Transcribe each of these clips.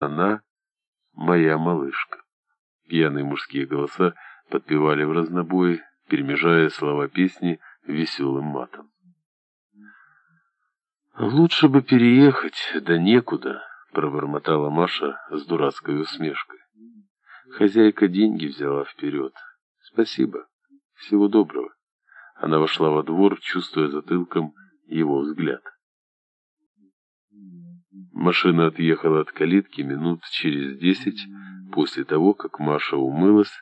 Она моя малышка. Пьяные мужские голоса подпевали в разнобой, перемежая слова песни веселым матом. «Лучше бы переехать, да некуда», — пробормотала Маша с дурацкой усмешкой. Хозяйка деньги взяла вперед. «Спасибо. Всего доброго». Она вошла во двор, чувствуя затылком его взгляд. Машина отъехала от калитки минут через десять после того, как Маша умылась,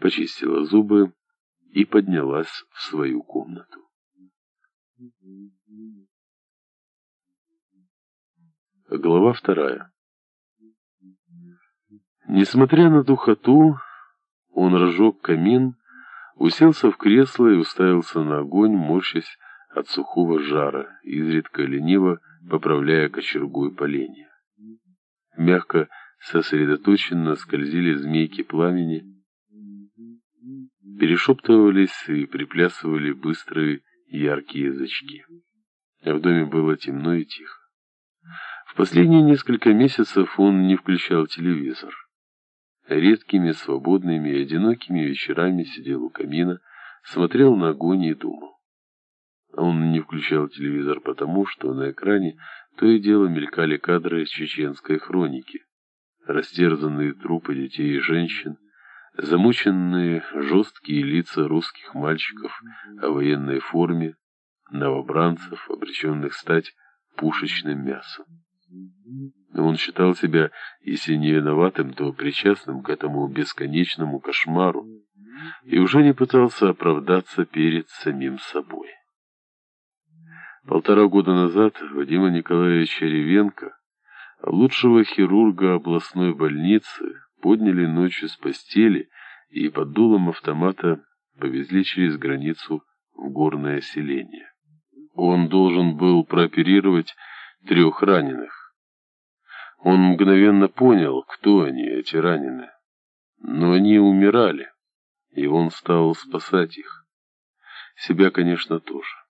почистила зубы и поднялась в свою комнату. Глава вторая. Несмотря на духоту, он разжег камин, уселся в кресло и уставился на огонь, морщась от сухого жара, изредка лениво поправляя кочергу и поленья. Мягко, сосредоточенно скользили змейки пламени, перешептывались и приплясывали быстрые яркие язычки. В доме было темно и тихо. В последние несколько месяцев он не включал телевизор. Редкими, свободными и одинокими вечерами сидел у камина, смотрел на огонь и думал. Он не включал телевизор потому, что на экране то и дело мелькали кадры из чеченской хроники. Растерзанные трупы детей и женщин, замученные жесткие лица русских мальчиков о военной форме, новобранцев, обреченных стать пушечным мясом. Он считал себя, если не виноватым, то причастным к этому бесконечному кошмару и уже не пытался оправдаться перед самим собой. Полтора года назад Вадима Николаевича Ревенко, лучшего хирурга областной больницы, подняли ночью с постели и под дулом автомата повезли через границу в горное селение. Он должен был прооперировать трех раненых. Он мгновенно понял, кто они, эти раненые. Но они умирали, и он стал спасать их. Себя, конечно, тоже.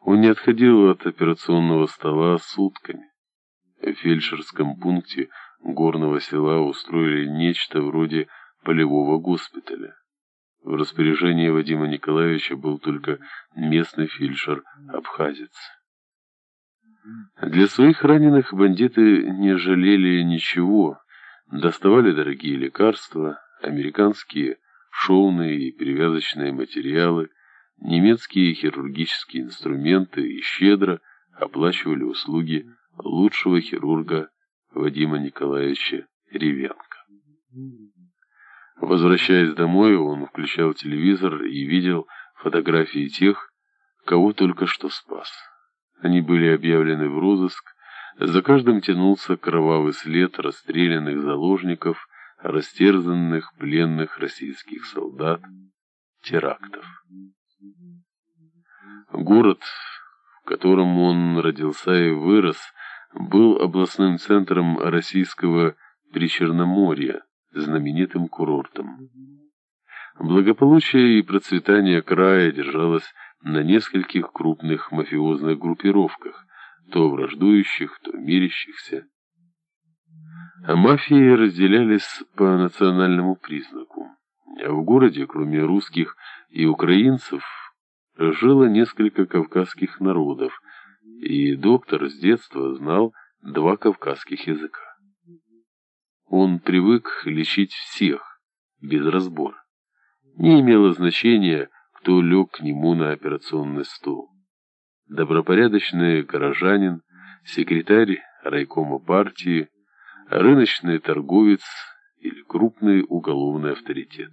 Он не отходил от операционного стола сутками. В фельдшерском пункте горного села устроили нечто вроде полевого госпиталя. В распоряжении Вадима Николаевича был только местный фельдшер-абхазец. Для своих раненых бандиты не жалели ничего, доставали дорогие лекарства, американские шовные и перевязочные материалы, немецкие хирургические инструменты и щедро оплачивали услуги лучшего хирурга Вадима Николаевича Ревенко. Возвращаясь домой, он включал телевизор и видел фотографии тех, кого только что спас. Они были объявлены в розыск, за каждым тянулся кровавый след расстрелянных заложников, растерзанных пленных российских солдат, терактов. Город, в котором он родился и вырос, был областным центром российского Причерноморья, знаменитым курортом. Благополучие и процветание края держалось на нескольких крупных мафиозных группировках, то враждующих, то мирящихся. А мафии разделялись по национальному признаку. В городе, кроме русских и украинцев, жило несколько кавказских народов, и доктор с детства знал два кавказских языка. Он привык лечить всех, без разбора. Не имело значения, кто лег к нему на операционный стол. Добропорядочный горожанин, секретарь райкома партии, рыночный торговец или крупный уголовный авторитет.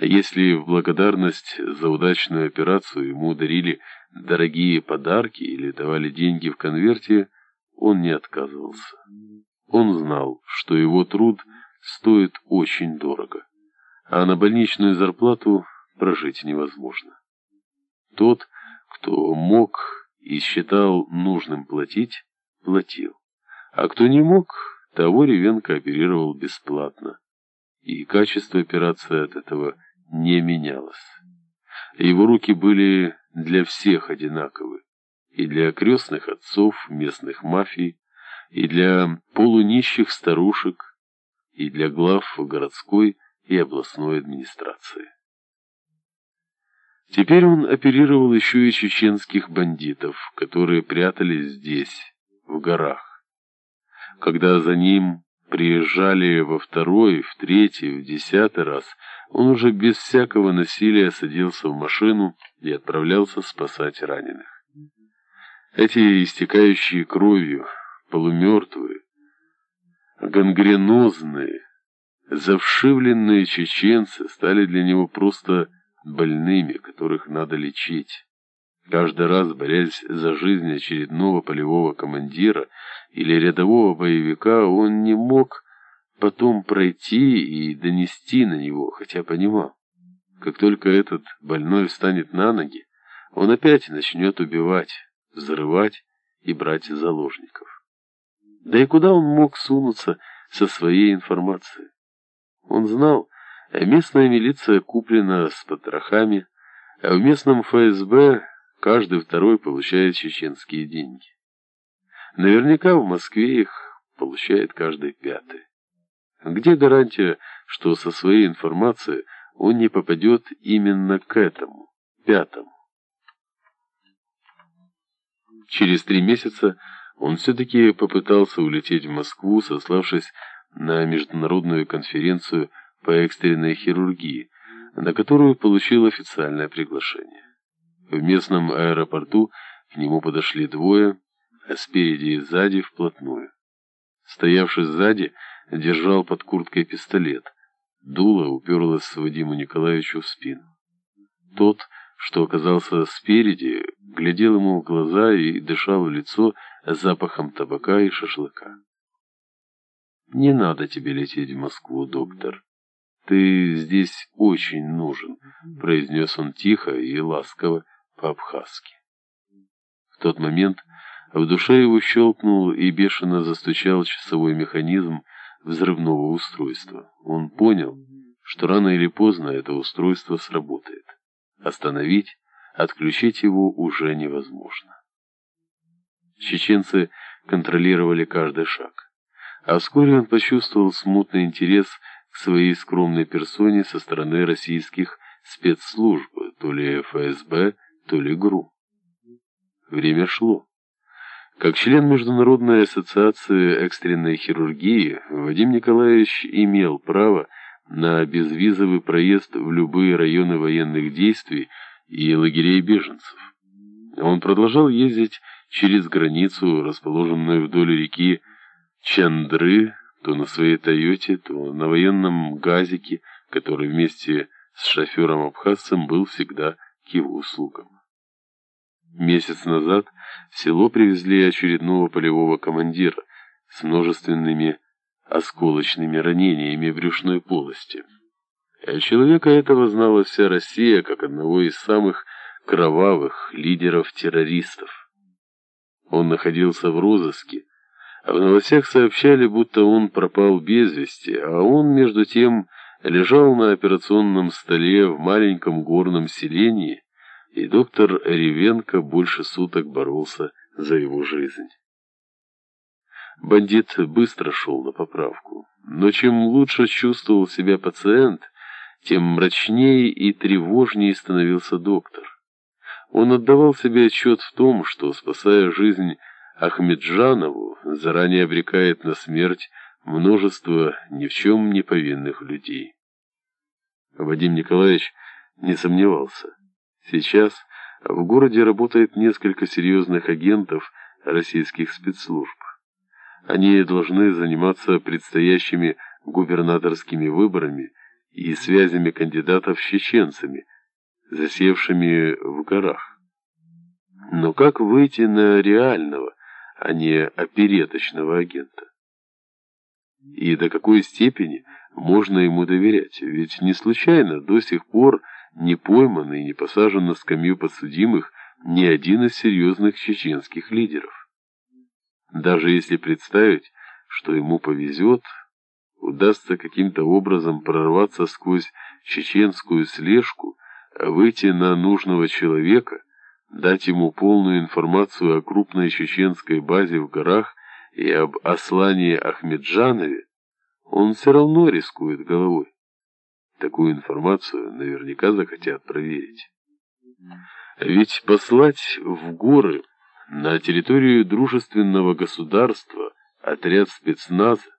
Если в благодарность за удачную операцию ему дарили дорогие подарки или давали деньги в конверте, он не отказывался. Он знал, что его труд стоит очень дорого, а на больничную зарплату прожить невозможно. Тот, кто мог и считал нужным платить, платил, а кто не мог, того Ревенко оперировал бесплатно и качество операции от этого не менялось. Его руки были для всех одинаковы, и для окрестных отцов местных мафий, и для полунищих старушек, и для глав городской и областной администрации. Теперь он оперировал еще и чеченских бандитов, которые прятались здесь, в горах. Когда за ним приезжали во второй, в третий, в десятый раз, он уже без всякого насилия садился в машину и отправлялся спасать раненых. Эти истекающие кровью, полумертвые, гангренозные, завшивленные чеченцы стали для него просто больными, которых надо лечить. Каждый раз, борясь за жизнь очередного полевого командира или рядового боевика, он не мог потом пройти и донести на него, хотя понимал. Как только этот больной встанет на ноги, он опять начнет убивать, взрывать и брать заложников. Да и куда он мог сунуться со своей информацией? Он знал, местная милиция куплена с потрохами, а в местном ФСБ каждый второй получает чеченские деньги. Наверняка в Москве их получает каждый пятый. Где гарантия, что со своей информацией он не попадет именно к этому, пятому? Через три месяца он все-таки попытался улететь в Москву, сославшись на международную конференцию по экстренной хирургии, на которую получил официальное приглашение. В местном аэропорту к нему подошли двое, а спереди и сзади вплотную. Стоявший сзади, держал под курткой пистолет. Дуло уперлось Вадиму Николаевичу в спину. Тот, что оказался спереди, глядел ему в глаза и дышал в лицо запахом табака и шашлыка. «Не надо тебе лететь в Москву, доктор. «Ты здесь очень нужен», — произнес он тихо и ласково по-абхазски. В тот момент в душе его щелкнул и бешено застучал часовой механизм взрывного устройства. Он понял, что рано или поздно это устройство сработает. Остановить, отключить его уже невозможно. Чеченцы контролировали каждый шаг. А вскоре он почувствовал смутный интерес к своей скромной персоне со стороны российских спецслужб, то ли ФСБ, то ли ГРУ. Время шло. Как член Международной ассоциации экстренной хирургии, Вадим Николаевич имел право на безвизовый проезд в любые районы военных действий и лагерей беженцев. Он продолжал ездить через границу, расположенную вдоль реки Чандры, то на своей «Тойоте», то на военном «Газике», который вместе с шофером-абхазцем был всегда к его услугам. Месяц назад в село привезли очередного полевого командира с множественными осколочными ранениями брюшной полости. Человека этого знала вся Россия как одного из самых кровавых лидеров-террористов. Он находился в розыске, а в новостях сообщали, будто он пропал без вести, а он, между тем, лежал на операционном столе в маленьком горном селении, и доктор Ревенко больше суток боролся за его жизнь. Бандит быстро шел на поправку, но чем лучше чувствовал себя пациент, тем мрачнее и тревожнее становился доктор. Он отдавал себе отчет в том, что, спасая жизнь Ахмеджанову заранее обрекает на смерть множество ни в чем не повинных людей. Вадим Николаевич не сомневался. Сейчас в городе работает несколько серьезных агентов российских спецслужб. Они должны заниматься предстоящими губернаторскими выборами и связями кандидатов с чеченцами, засевшими в горах. Но как выйти на реального, а не опереточного агента. И до какой степени можно ему доверять? Ведь не случайно до сих пор не пойман и не посажен на скамью подсудимых ни один из серьезных чеченских лидеров. Даже если представить, что ему повезет, удастся каким-то образом прорваться сквозь чеченскую слежку, выйти на нужного человека, дать ему полную информацию о крупной чеченской базе в горах и об Аслане Ахмеджанове, он все равно рискует головой. Такую информацию наверняка захотят проверить. Ведь послать в горы на территорию дружественного государства отряд спецназа,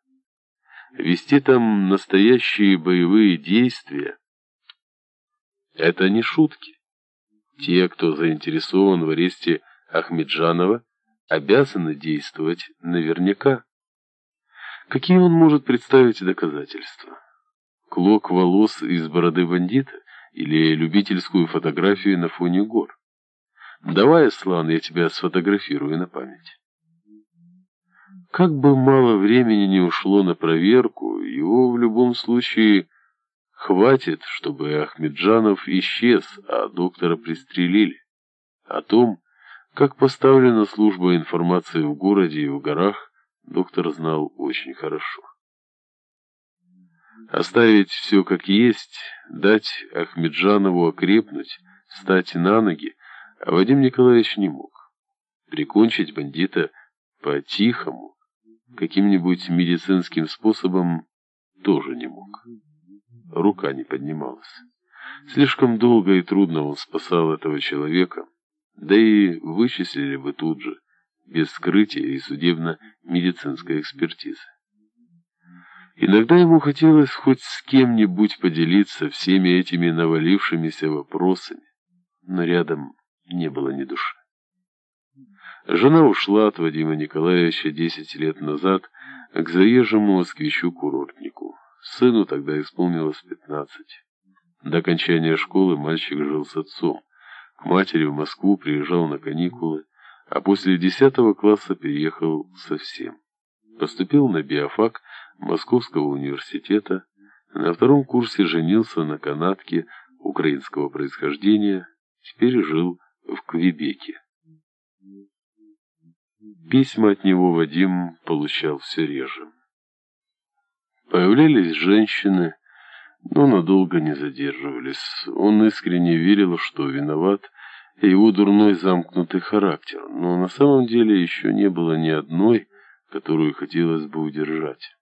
вести там настоящие боевые действия, это не шутки. Те, кто заинтересован в аресте Ахмеджанова, обязаны действовать наверняка. Какие он может представить доказательства? Клок волос из бороды бандита или любительскую фотографию на фоне гор? Давай, Аслан, я тебя сфотографирую на память. Как бы мало времени не ушло на проверку, его в любом случае хватит, чтобы Ахмеджанов исчез, а доктора пристрелили. О том, как поставлена служба информации в городе и в горах, доктор знал очень хорошо. Оставить все как есть, дать Ахмеджанову окрепнуть, встать на ноги, а Вадим Николаевич не мог. Прикончить бандита по-тихому, каким-нибудь медицинским способом тоже не мог. Рука не поднималась. Слишком долго и трудно он спасал этого человека, да и вычислили бы тут же, без скрытия и судебно-медицинской экспертизы. Иногда ему хотелось хоть с кем-нибудь поделиться всеми этими навалившимися вопросами, но рядом не было ни души. Жена ушла от Вадима Николаевича десять лет назад к заезжему москвичу-курортнику. Сыну тогда исполнилось пятнадцать. До окончания школы мальчик жил с отцом. К матери в Москву приезжал на каникулы, а после десятого класса переехал совсем. Поступил на биофак Московского университета, на втором курсе женился на канадке украинского происхождения, теперь жил в Квебеке. Письма от него Вадим получал все реже. Появлялись женщины, но надолго не задерживались. Он искренне верил, что виноват его дурной замкнутый характер, но на самом деле еще не было ни одной, которую хотелось бы удержать.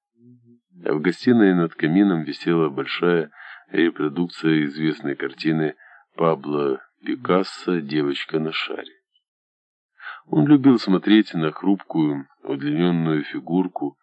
В гостиной над камином висела большая репродукция известной картины Пабло Пикассо «Девочка на шаре». Он любил смотреть на хрупкую, удлиненную фигурку,